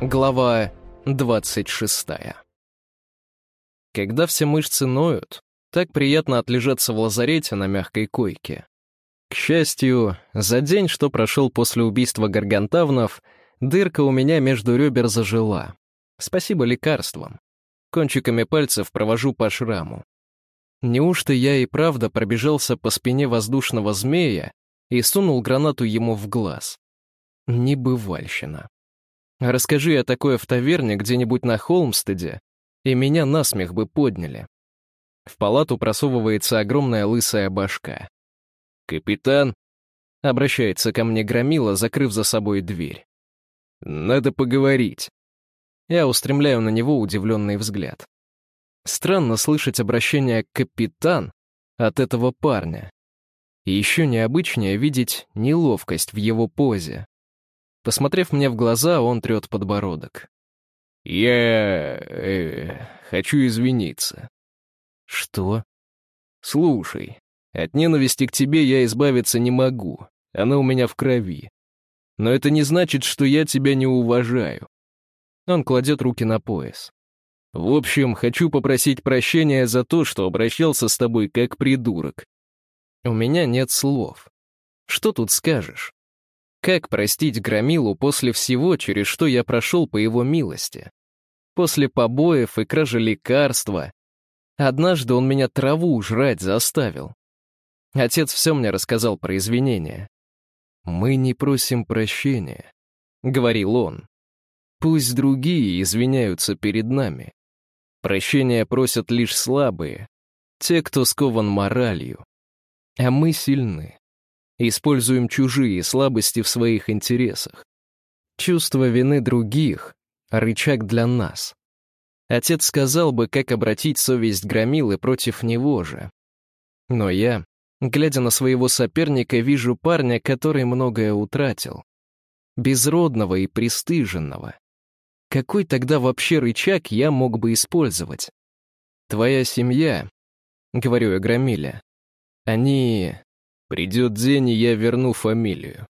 Глава 26. Когда все мышцы ноют, так приятно отлежаться в лазарете на мягкой койке. К счастью, за день, что прошел после убийства гаргантавнов, дырка у меня между ребер зажила. Спасибо лекарствам. Кончиками пальцев провожу по шраму. Неужто я и правда пробежался по спине воздушного змея и сунул гранату ему в глаз? Небывальщина. Расскажи я такое в таверне где-нибудь на Холмстеде, и меня насмех бы подняли. В палату просовывается огромная лысая башка. «Капитан», — обращается ко мне Громила, закрыв за собой дверь. «Надо поговорить». Я устремляю на него удивленный взгляд. Странно слышать обращение «капитан» от этого парня. И еще необычнее видеть неловкость в его позе. Посмотрев мне в глаза, он трет подбородок. «Я... Э, хочу извиниться». «Что?» «Слушай, от ненависти к тебе я избавиться не могу. Она у меня в крови. Но это не значит, что я тебя не уважаю». Он кладет руки на пояс. «В общем, хочу попросить прощения за то, что обращался с тобой как придурок. У меня нет слов. Что тут скажешь? Как простить Громилу после всего, через что я прошел по его милости? После побоев и кражи лекарства. Однажды он меня траву жрать заставил. Отец все мне рассказал про извинения. «Мы не просим прощения», — говорил он. «Пусть другие извиняются перед нами. Прощения просят лишь слабые, те, кто скован моралью. А мы сильны. Используем чужие слабости в своих интересах. Чувство вины других — рычаг для нас. Отец сказал бы, как обратить совесть громилы против него же. Но я, глядя на своего соперника, вижу парня, который многое утратил. Безродного и пристыженного. Какой тогда вообще рычаг я мог бы использовать? Твоя семья, — говорю я Громиле, — они Придет день, и я верну фамилию.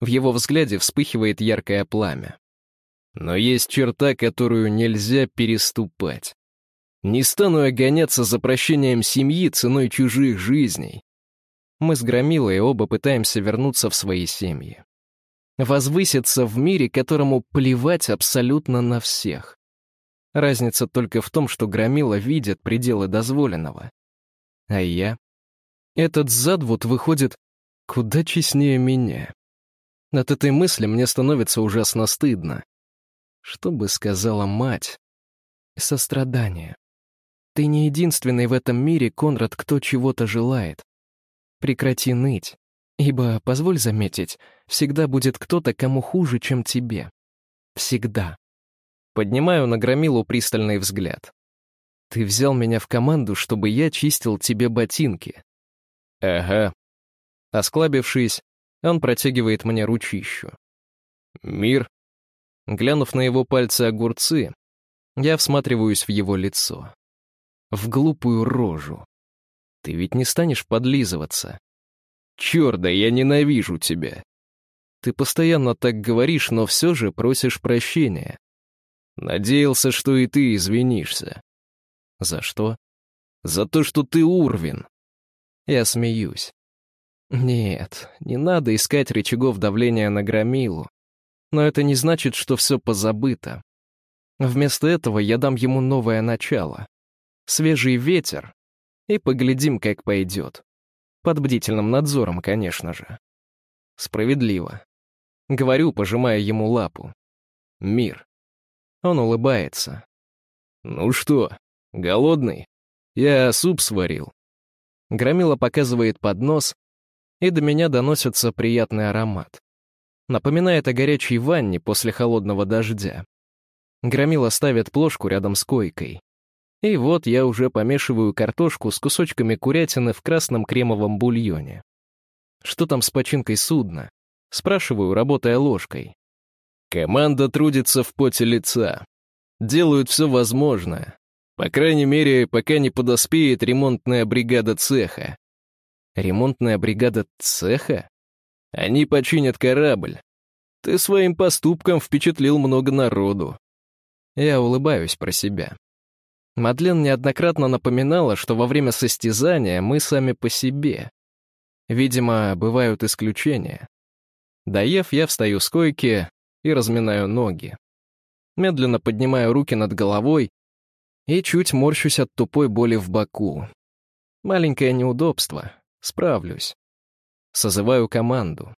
В его взгляде вспыхивает яркое пламя. Но есть черта, которую нельзя переступать. Не стану я гоняться за прощением семьи ценой чужих жизней. Мы с Громилой оба пытаемся вернуться в свои семьи. Возвыситься в мире, которому плевать абсолютно на всех. Разница только в том, что Громила видит пределы дозволенного. А я этот Задвуд выходит куда честнее меня. От этой мысли мне становится ужасно стыдно. Что бы сказала мать? Сострадание. Ты не единственный в этом мире, Конрад, кто чего-то желает. Прекрати ныть, ибо, позволь заметить, всегда будет кто-то, кому хуже, чем тебе. Всегда. Поднимаю на Громилу пристальный взгляд. Ты взял меня в команду, чтобы я чистил тебе ботинки. «Ага». Осклабившись, он протягивает мне ручищу. «Мир». Глянув на его пальцы огурцы, я всматриваюсь в его лицо. В глупую рожу. Ты ведь не станешь подлизываться. Чёрт, да я ненавижу тебя. Ты постоянно так говоришь, но все же просишь прощения. Надеялся, что и ты извинишься. За что? За то, что ты Урвин. Я смеюсь. Нет, не надо искать рычагов давления на громилу. Но это не значит, что все позабыто. Вместо этого я дам ему новое начало. Свежий ветер. И поглядим, как пойдет. Под бдительным надзором, конечно же. Справедливо. Говорю, пожимая ему лапу. Мир. Он улыбается. «Ну что, голодный? Я суп сварил. Громила показывает поднос, и до меня доносится приятный аромат. Напоминает о горячей ванне после холодного дождя. Громила ставит плошку рядом с койкой. И вот я уже помешиваю картошку с кусочками курятины в красном кремовом бульоне. Что там с починкой судна? Спрашиваю, работая ложкой. Команда трудится в поте лица. Делают все возможное. По крайней мере, пока не подоспеет ремонтная бригада цеха. Ремонтная бригада цеха? Они починят корабль. Ты своим поступком впечатлил много народу. Я улыбаюсь про себя. Мадлен неоднократно напоминала, что во время состязания мы сами по себе. Видимо, бывают исключения. Доев, я встаю с койки и разминаю ноги. Медленно поднимаю руки над головой и чуть морщусь от тупой боли в боку. Маленькое неудобство. Справлюсь. Созываю команду.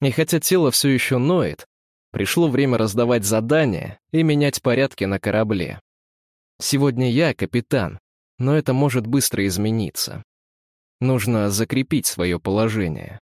И хотя тело все еще ноет, пришло время раздавать задания и менять порядки на корабле. Сегодня я капитан, но это может быстро измениться. Нужно закрепить свое положение.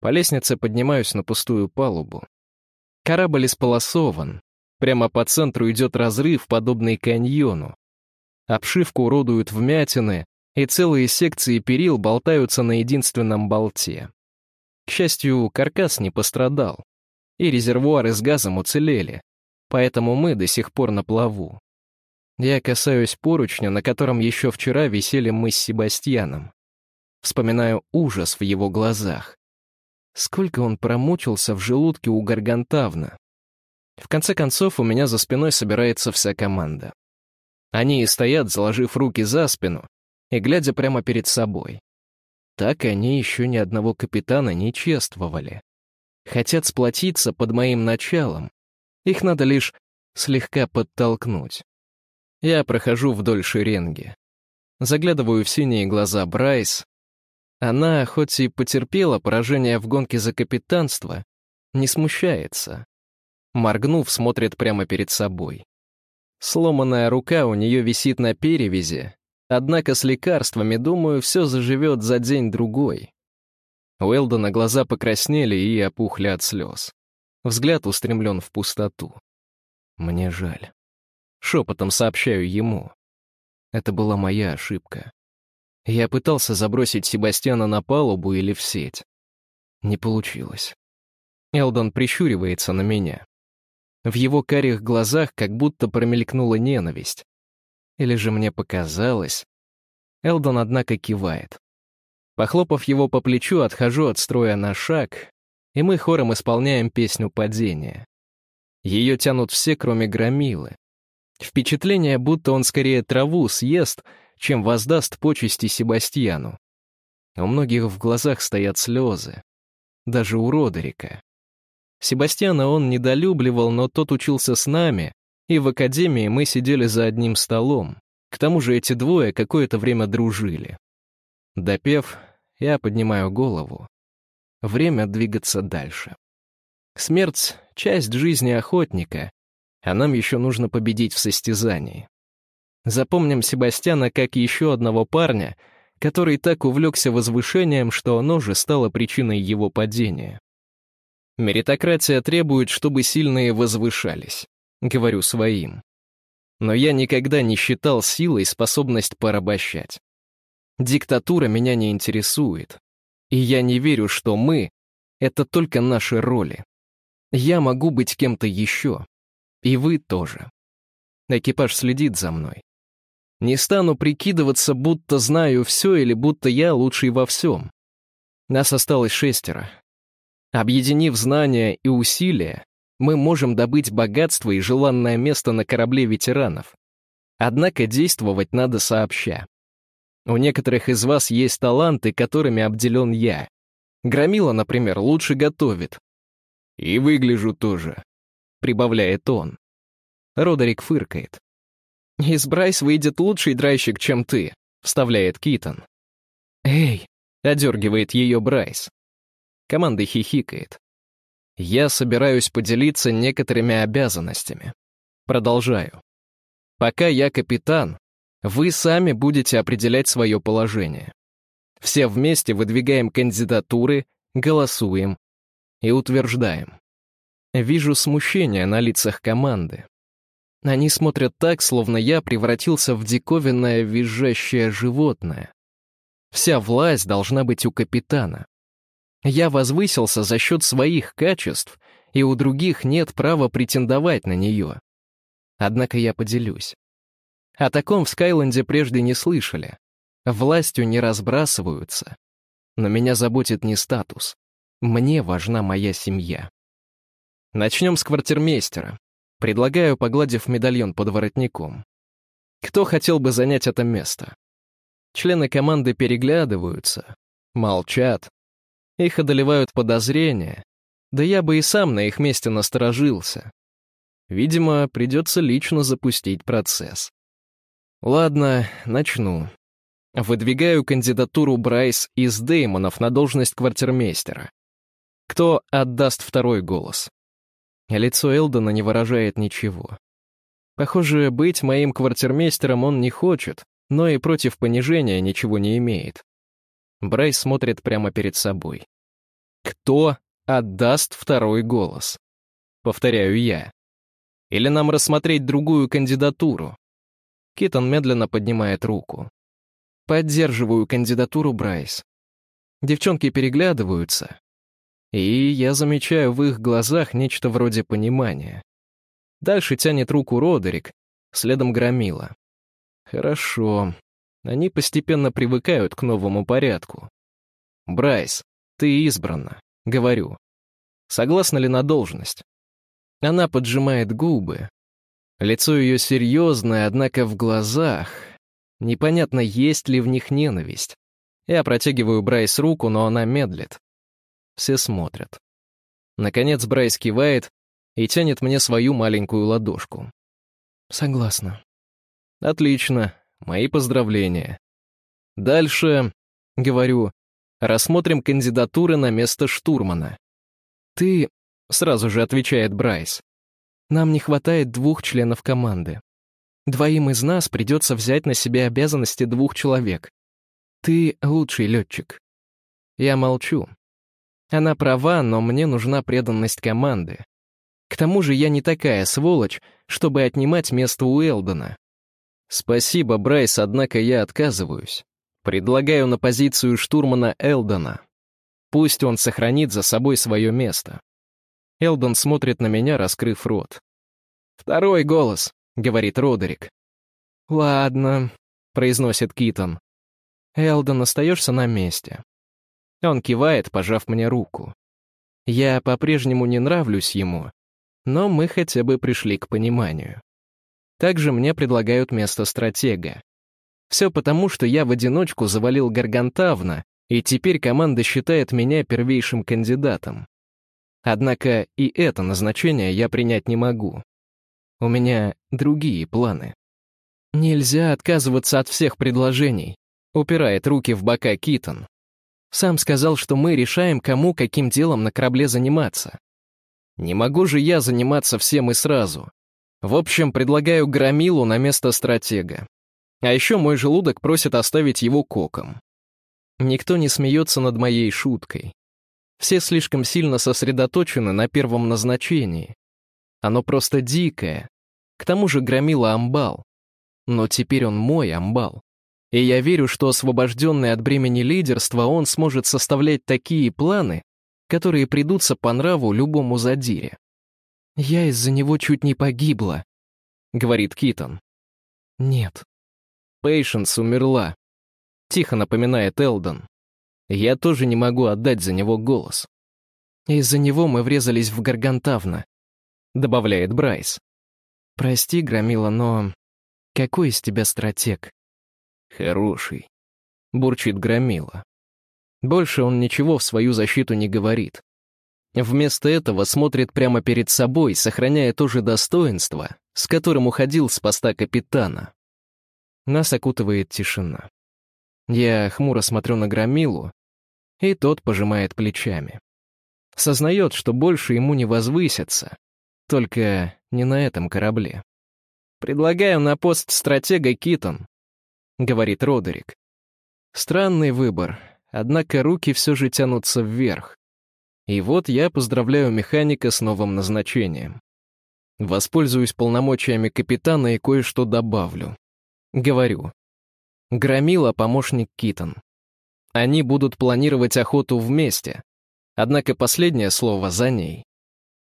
По лестнице поднимаюсь на пустую палубу. Корабль исполосован. Прямо по центру идет разрыв, подобный каньону. Обшивку уродуют вмятины, и целые секции перил болтаются на единственном болте. К счастью, каркас не пострадал, и резервуары с газом уцелели, поэтому мы до сих пор на плаву. Я касаюсь поручня, на котором еще вчера висели мы с Себастьяном. Вспоминаю ужас в его глазах. Сколько он промучился в желудке у Гаргантавна. В конце концов, у меня за спиной собирается вся команда. Они и стоят, заложив руки за спину и глядя прямо перед собой. Так они еще ни одного капитана не чествовали. Хотят сплотиться под моим началом. Их надо лишь слегка подтолкнуть. Я прохожу вдоль шеренги. Заглядываю в синие глаза Брайс, она, хоть и потерпела поражение в гонке за капитанство, не смущается. Моргнув, смотрит прямо перед собой. Сломанная рука у нее висит на перевязи, однако с лекарствами, думаю, все заживет за день-другой. У Элдона глаза покраснели и опухли от слез. Взгляд устремлен в пустоту. Мне жаль. Шепотом сообщаю ему. Это была моя ошибка. Я пытался забросить Себастьяна на палубу или в сеть. Не получилось. Элдон прищуривается на меня. В его карих глазах как будто промелькнула ненависть. Или же мне показалось. Элдон, однако, кивает. Похлопав его по плечу, отхожу от строя на шаг, и мы хором исполняем песню падения. Ее тянут все, кроме громилы. Впечатление, будто он скорее траву съест, чем воздаст почести Себастьяну. У многих в глазах стоят слезы. Даже у Родерика. Себастьяна он недолюбливал, но тот учился с нами, и в академии мы сидели за одним столом. К тому же эти двое какое-то время дружили. Допев, я поднимаю голову. Время двигаться дальше. Смерть — часть жизни охотника, а нам еще нужно победить в состязании. Запомним Себастьяна как еще одного парня, который так увлекся возвышением, что оно же стало причиной его падения. Меритократия требует, чтобы сильные возвышались. Говорю своим. Но я никогда не считал силой способность порабощать. Диктатура меня не интересует. И я не верю, что мы — это только наши роли. Я могу быть кем-то еще. И вы тоже. Экипаж следит за мной. Не стану прикидываться, будто знаю все или будто я лучший во всем. Нас осталось шестеро. Объединив знания и усилия, мы можем добыть богатство и желанное место на корабле ветеранов. Однако действовать надо сообща. У некоторых из вас есть таланты, которыми обделен я. Громила, например, лучше готовит. И выгляжу тоже, прибавляет он. Родерик фыркает. «Из Брайс выйдет лучший драйщик, чем ты», — вставляет Китон. «Эй!» — одергивает ее Брайс. Команда хихикает. «Я собираюсь поделиться некоторыми обязанностями. Продолжаю. Пока я капитан, вы сами будете определять свое положение. Все вместе выдвигаем кандидатуры, голосуем и утверждаем. Вижу смущение на лицах команды. Они смотрят так, словно я превратился в диковинное визжащее животное. Вся власть должна быть у капитана. Я возвысился за счет своих качеств, и у других нет права претендовать на нее. Однако я поделюсь. О таком в Скайленде прежде не слышали. Властью не разбрасываются. Но меня заботит не статус. Мне важна моя семья. Начнем с квартирмейстера. Предлагаю, погладив медальон под воротником. Кто хотел бы занять это место? Члены команды переглядываются, молчат. Их одолевают подозрения. Да я бы и сам на их месте насторожился. Видимо, придется лично запустить процесс. Ладно, начну. Выдвигаю кандидатуру Брайс из Деймонов на должность квартирмейстера. Кто отдаст второй голос? Лицо Элдона не выражает ничего. Похоже, быть моим квартирмейстером он не хочет, но и против понижения ничего не имеет. Брайс смотрит прямо перед собой. Кто отдаст второй голос? Повторяю я. Или нам рассмотреть другую кандидатуру? Китон медленно поднимает руку. Поддерживаю кандидатуру Брайс. Девчонки переглядываются, и я замечаю в их глазах нечто вроде понимания. Дальше тянет руку Родерик, следом Громила. Хорошо. Они постепенно привыкают к новому порядку. «Брайс, ты избрана», — говорю. «Согласна ли на должность?» Она поджимает губы. Лицо ее серьезное, однако в глазах... Непонятно, есть ли в них ненависть. Я протягиваю Брайс руку, но она медлит. Все смотрят. Наконец Брайс кивает и тянет мне свою маленькую ладошку. «Согласна». «Отлично. Мои поздравления. Дальше, — говорю, — рассмотрим кандидатуры на место штурмана. Ты, — сразу же отвечает Брайс, — нам не хватает двух членов команды. Двоим из нас придется взять на себя обязанности двух человек. Ты лучший летчик. Я молчу. Она права, но мне нужна преданность команды. К тому же я не такая сволочь, чтобы отнимать место у Элдона. Спасибо, Брайс, однако я отказываюсь. Предлагаю на позицию штурмана Элдона. Пусть он сохранит за собой свое место. Элдон смотрит на меня, раскрыв рот. «Второй голос», — говорит Родерик. «Ладно», — произносит Китон. «Элдон, остаешься на месте. Он кивает, пожав мне руку. Я по-прежнему не нравлюсь ему, но мы хотя бы пришли к пониманию. Также мне предлагают место стратега. Все потому, что я в одиночку завалил Гаргантавна, и теперь команда считает меня первейшим кандидатом. Однако и это назначение я принять не могу. У меня другие планы. Нельзя отказываться от всех предложений, упирает руки в бока Китон. Сам сказал, что мы решаем, кому каким делом на корабле заниматься. Не могу же я заниматься всем и сразу. В общем, предлагаю громилу на место стратега. А еще мой желудок просит оставить его коком. Никто не смеется над моей шуткой. Все слишком сильно сосредоточены на первом назначении. Оно просто дикое. К тому же громила амбал. Но теперь он мой амбал. И я верю, что освобожденный от бремени лидерства он сможет составлять такие планы, которые придутся по нраву любому задире. «Я из-за него чуть не погибла», — говорит Китон. «Нет». Пейшенс умерла. Тихо напоминает Элдон. Я тоже не могу отдать за него голос. Из-за него мы врезались в Гаргантавна, добавляет Брайс. Прости, Громила, но какой из тебя стратег? «Хороший», — бурчит Громила. Больше он ничего в свою защиту не говорит. Вместо этого смотрит прямо перед собой, сохраняя то же достоинство, с которым уходил с поста капитана. Нас окутывает тишина. Я хмуро смотрю на Громилу, и тот пожимает плечами. Сознает, что больше ему не возвыситься, только не на этом корабле. Предлагаю на пост стратега Китон, — говорит Родерик. Странный выбор, однако руки все же тянутся вверх. И вот я поздравляю механика с новым назначением. Воспользуюсь полномочиями капитана и кое-что добавлю. Говорю. Громила помощник Китон. Они будут планировать охоту вместе, однако последнее слово за ней.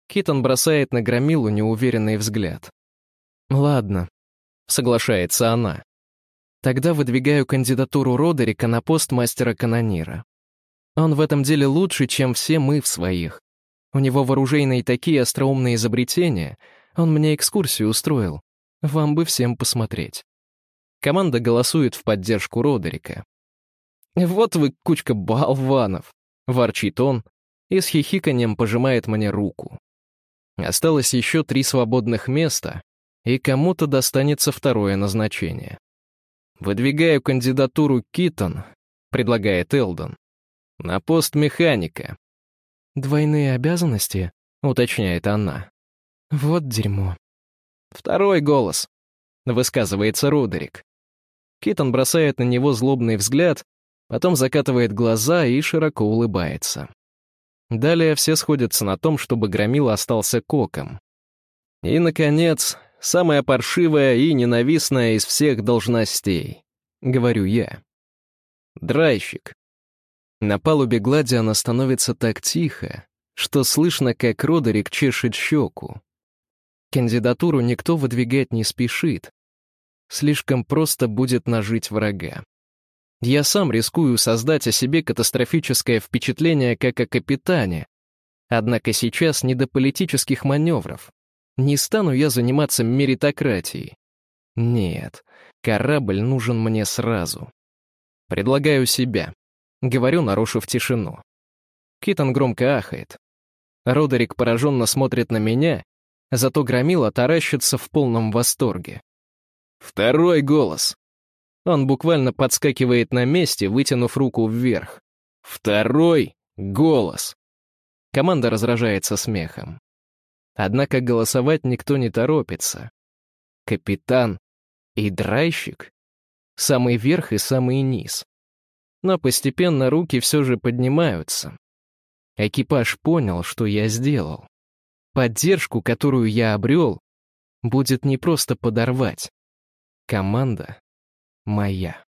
Китон бросает на Громилу неуверенный взгляд. «Ладно», — соглашается она. Тогда выдвигаю кандидатуру Родерика на пост мастера-канонира. Он в этом деле лучше, чем все мы в своих. У него в оружейной такие остроумные изобретения. Он мне экскурсию устроил. Вам бы всем посмотреть. Команда голосует в поддержку Родерика. «Вот вы кучка болванов!» — ворчит он и с хихиканием пожимает мне руку. Осталось еще три свободных места, и кому-то достанется второе назначение. «Выдвигаю кандидатуру Китон», — предлагает Элдон, — «на пост механика». «Двойные обязанности?» — уточняет она. «Вот дерьмо». «Второй голос», — высказывается Родерик. Китон бросает на него злобный взгляд, потом закатывает глаза и широко улыбается. Далее все сходятся на том, чтобы Громила остался коком. И, наконец, самая паршивая и ненавистная из всех должностей, говорю я. Драйщик. На палубе Гладиана становится так тихо, что слышно, как Родерик чешет щеку. Кандидатуру никто выдвигать не спешит. Слишком просто будет нажить врага. Я сам рискую создать о себе катастрофическое впечатление как о капитане. Однако сейчас не до политических маневров. Не стану я заниматься меритократией. Нет, корабль нужен мне сразу. Предлагаю себя. Говорю, нарушив тишину. Китон громко ахает. Родерик пораженно смотрит на меня, зато Громила таращится в полном восторге. Второй голос. Он буквально подскакивает на месте, вытянув руку вверх. Второй голос. Команда разражается смехом. Однако голосовать никто не торопится. Капитан и драйщик — самый верх и самый низ. Но постепенно руки все же поднимаются. Экипаж понял, что я сделал. Поддержку, которую я обрел, будет не просто подорвать. Команда моя.